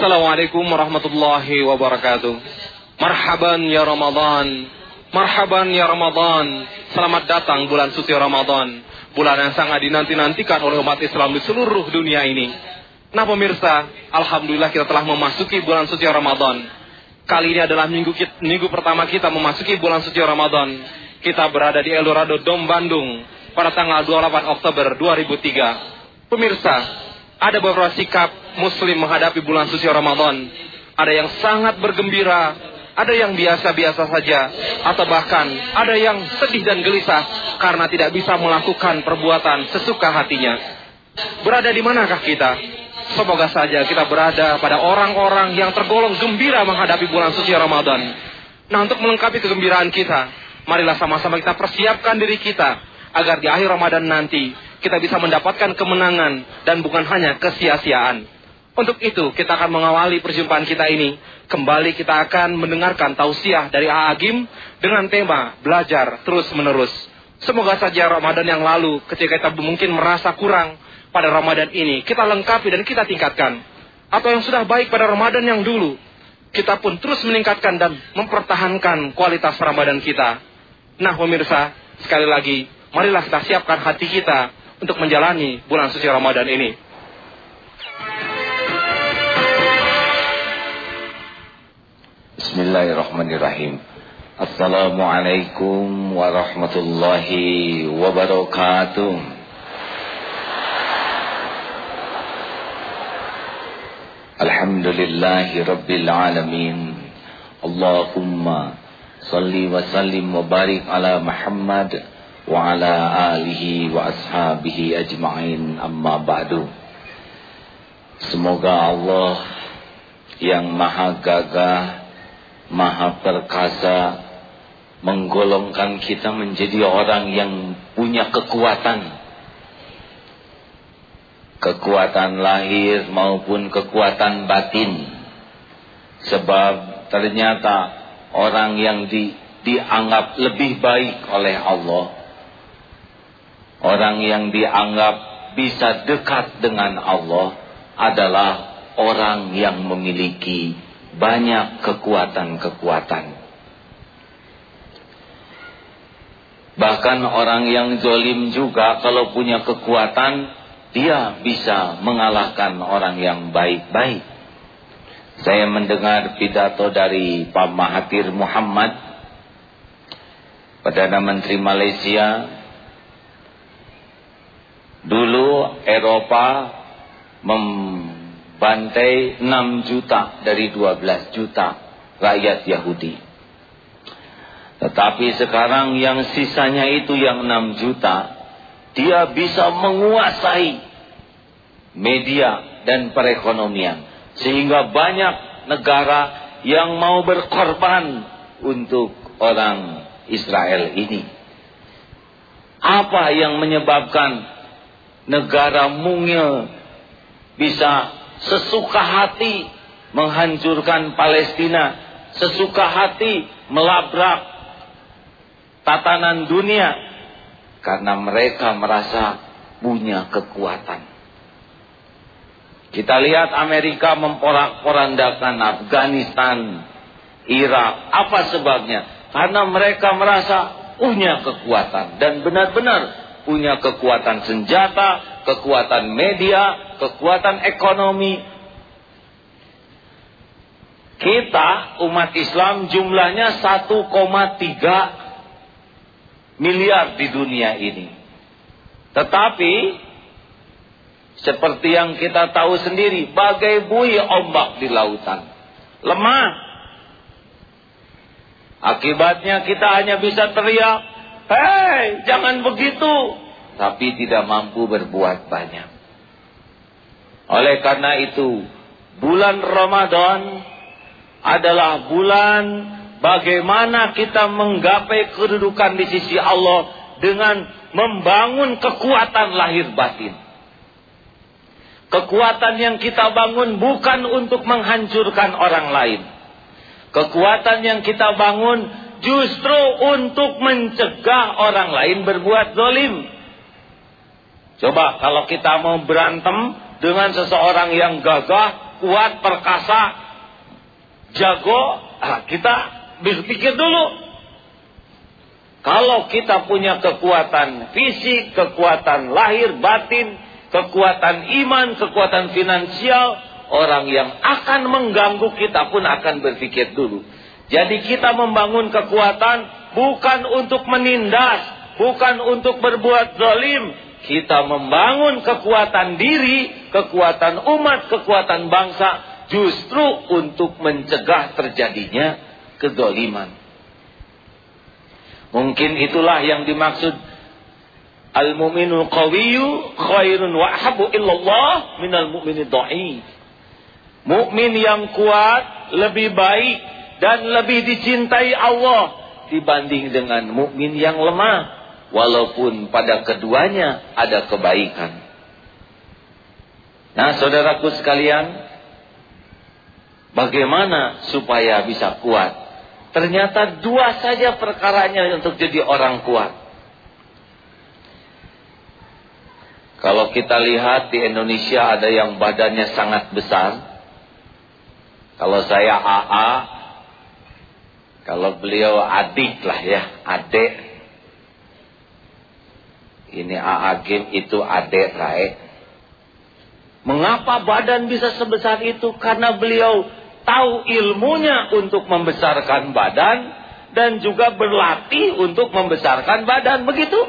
Assalamualaikum warahmatullahi wabarakatuh. Marhaban ya Ramadan. Marhaban ya Ramadan. Selamat datang bulan suci Ramadan. Bulan yang sangat dinanti-nantikan oleh umat Islam di seluruh dunia ini. Nah pemirsa, Alhamdulillah kita telah memasuki bulan suci Ramadan. Kali ini adalah minggu, minggu pertama kita memasuki bulan suci Ramadan. Kita berada di Eldorado Dom Bandung pada tanggal 28 Oktober 2003. Pemirsa, ada beberapa sikap muslim menghadapi bulan suci Ramadan. Ada yang sangat bergembira, ada yang biasa-biasa saja, atau bahkan ada yang sedih dan gelisah karena tidak bisa melakukan perbuatan sesuka hatinya. Berada di manakah kita? Semoga saja kita berada pada orang-orang yang tergolong gembira menghadapi bulan suci Ramadan. Nah untuk melengkapi kegembiraan kita, marilah sama-sama kita persiapkan diri kita agar di akhir Ramadan nanti kita bisa mendapatkan kemenangan dan bukan hanya kesia-siaan. Untuk itu kita akan mengawali perjumpaan kita ini. Kembali kita akan mendengarkan tausiah dari Agim dengan tema belajar terus menerus. Semoga saja Ramadan yang lalu ketika kita mungkin merasa kurang pada Ramadan ini kita lengkapi dan kita tingkatkan. Atau yang sudah baik pada Ramadan yang dulu kita pun terus meningkatkan dan mempertahankan kualitas Ramadan kita. Nah pemirsa, sekali lagi, marilah kita siapkan hati kita untuk menjalani bulan suci Ramadan ini. Bismillahirrahmanirrahim. Assalamualaikum warahmatullahi wabarakatuh. Alhamdulillahi rabbil alamin. Allahumma salli wa sallim wa barik ala Muhammad wa ala alihi wa ashabihi ajma'in amma ba'du. Semoga Allah yang maha gagah, maha perkasa menggolongkan kita menjadi orang yang punya kekuatan kekuatan lahir maupun kekuatan batin. Sebab ternyata orang yang di, dianggap lebih baik oleh Allah, orang yang dianggap bisa dekat dengan Allah adalah orang yang memiliki banyak kekuatan-kekuatan. Bahkan orang yang zolim juga kalau punya kekuatan dia bisa mengalahkan orang yang baik-baik. Saya mendengar pidato dari Pak Mahathir Muhammad, Perdana Menteri Malaysia. Dulu Eropa membantai 6 juta dari 12 juta rakyat Yahudi. Tetapi sekarang yang sisanya itu yang 6 juta dia bisa menguasai media dan perekonomian. Sehingga banyak negara yang mau berkorban untuk orang Israel ini. Apa yang menyebabkan negara mungil bisa sesuka hati menghancurkan Palestina, sesuka hati melabrak tatanan dunia karena mereka merasa punya kekuatan. Kita lihat Amerika memporak-porandakan Afghanistan, Irak. Apa sebabnya? Karena mereka merasa punya kekuatan. Dan benar-benar punya kekuatan senjata, kekuatan media, kekuatan ekonomi. Kita umat Islam jumlahnya 1,3 miliar di dunia ini. Tetapi seperti yang kita tahu sendiri, bagai bui ombak di lautan. Lemah. Akibatnya kita hanya bisa teriak, "Hei, jangan begitu." Tapi tidak mampu berbuat banyak. Oleh karena itu, bulan Ramadan adalah bulan Bagaimana kita menggapai kedudukan di sisi Allah dengan membangun kekuatan lahir batin. Kekuatan yang kita bangun bukan untuk menghancurkan orang lain. Kekuatan yang kita bangun justru untuk mencegah orang lain berbuat zolim. Coba kalau kita mau berantem dengan seseorang yang gagah, kuat, perkasa, jago, ah, kita berpikir dulu. Kalau kita punya kekuatan fisik, kekuatan lahir, batin, kekuatan iman, kekuatan finansial, orang yang akan mengganggu kita pun akan berpikir dulu. Jadi kita membangun kekuatan bukan untuk menindas, bukan untuk berbuat zalim. Kita membangun kekuatan diri, kekuatan umat, kekuatan bangsa justru untuk mencegah terjadinya kezaliman. Mungkin itulah yang dimaksud Al-mu'minul qawiyyu khairun wa ahabu illallah minal mu'minid dha'if. Mukmin yang kuat lebih baik dan lebih dicintai Allah dibanding dengan mukmin yang lemah walaupun pada keduanya ada kebaikan. Nah, saudaraku sekalian, bagaimana supaya bisa kuat? Ternyata dua saja perkaranya untuk jadi orang kuat. Kalau kita lihat di Indonesia ada yang badannya sangat besar, kalau saya AA, kalau beliau adik lah ya, adik. Ini AA game itu adik Rae. Mengapa badan bisa sebesar itu? Karena beliau tahu ilmunya untuk membesarkan badan dan juga berlatih untuk membesarkan badan. Begitu.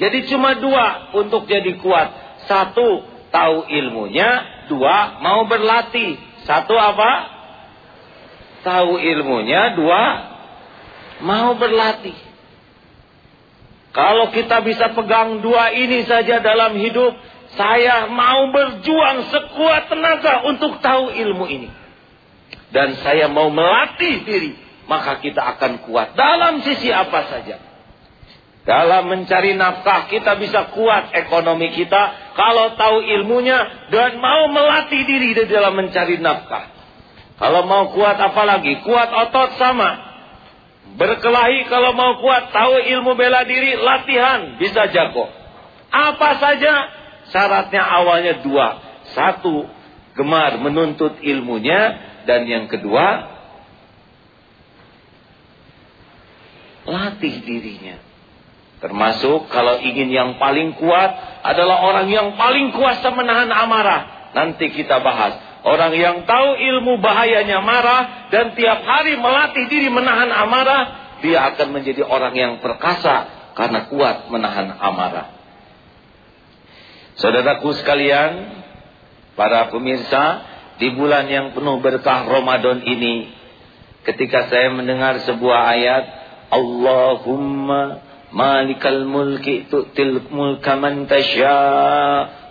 Jadi cuma dua untuk jadi kuat. Satu, tahu ilmunya. Dua, mau berlatih. Satu apa? Tahu ilmunya. Dua, mau berlatih. Kalau kita bisa pegang dua ini saja dalam hidup, saya mau berjuang sekuat tenaga untuk tahu ilmu ini. Dan saya mau melatih diri, maka kita akan kuat dalam sisi apa saja. Dalam mencari nafkah kita bisa kuat ekonomi kita kalau tahu ilmunya dan mau melatih diri di dalam mencari nafkah. Kalau mau kuat apa lagi? Kuat otot sama. Berkelahi kalau mau kuat, tahu ilmu bela diri, latihan, bisa jago. Apa saja syaratnya awalnya dua. Satu, gemar menuntut ilmunya. Dan yang kedua, latih dirinya. Termasuk kalau ingin yang paling kuat adalah orang yang paling kuasa menahan amarah. Nanti kita bahas. Orang yang tahu ilmu bahayanya marah dan tiap hari melatih diri menahan amarah, dia akan menjadi orang yang perkasa karena kuat menahan amarah. Saudaraku sekalian, para pemirsa, di bulan yang penuh berkah Ramadan ini, ketika saya mendengar sebuah ayat, Allahumma Malikal mulki tu'til mulka man tasya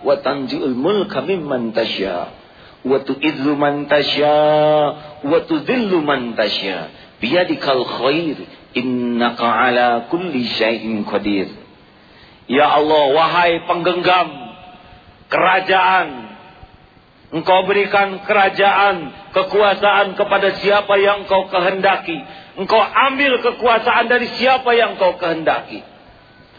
wa tanzi'ul mulka mimman tasya wa tu'idzu man tasya wa tudhillu man tasya biyadikal khair innaka ala kulli syai'in qadir Ya Allah wahai penggenggam kerajaan Engkau berikan kerajaan, kekuasaan kepada siapa yang engkau kehendaki. Engkau ambil kekuasaan dari siapa yang engkau kehendaki.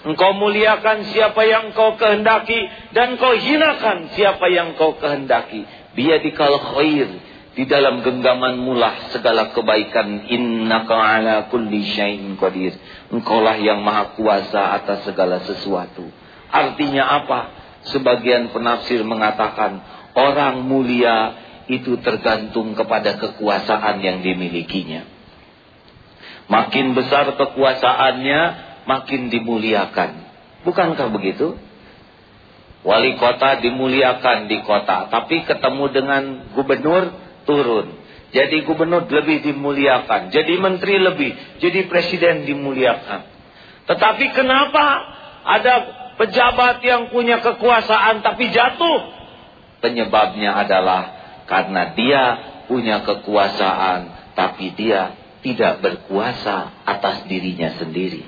Engkau muliakan siapa yang engkau kehendaki. Dan engkau hinakan siapa yang engkau kehendaki. Biadikal khair. Di dalam genggaman mulah segala kebaikan. Innaka ala kulli syai'in qadir. Engkaulah yang maha kuasa atas segala sesuatu. Artinya apa? Sebagian penafsir mengatakan Orang mulia itu tergantung kepada kekuasaan yang dimilikinya. Makin besar kekuasaannya, makin dimuliakan. Bukankah begitu? Wali kota dimuliakan di kota, tapi ketemu dengan gubernur turun. Jadi gubernur lebih dimuliakan, jadi menteri lebih, jadi presiden dimuliakan. Tetapi kenapa ada pejabat yang punya kekuasaan tapi jatuh? Penyebabnya adalah karena dia punya kekuasaan, tapi dia tidak berkuasa atas dirinya sendiri.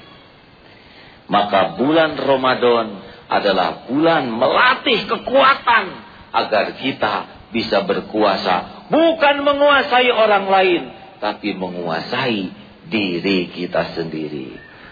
Maka bulan Ramadan adalah bulan melatih kekuatan agar kita bisa berkuasa. Bukan menguasai orang lain, tapi menguasai diri kita sendiri.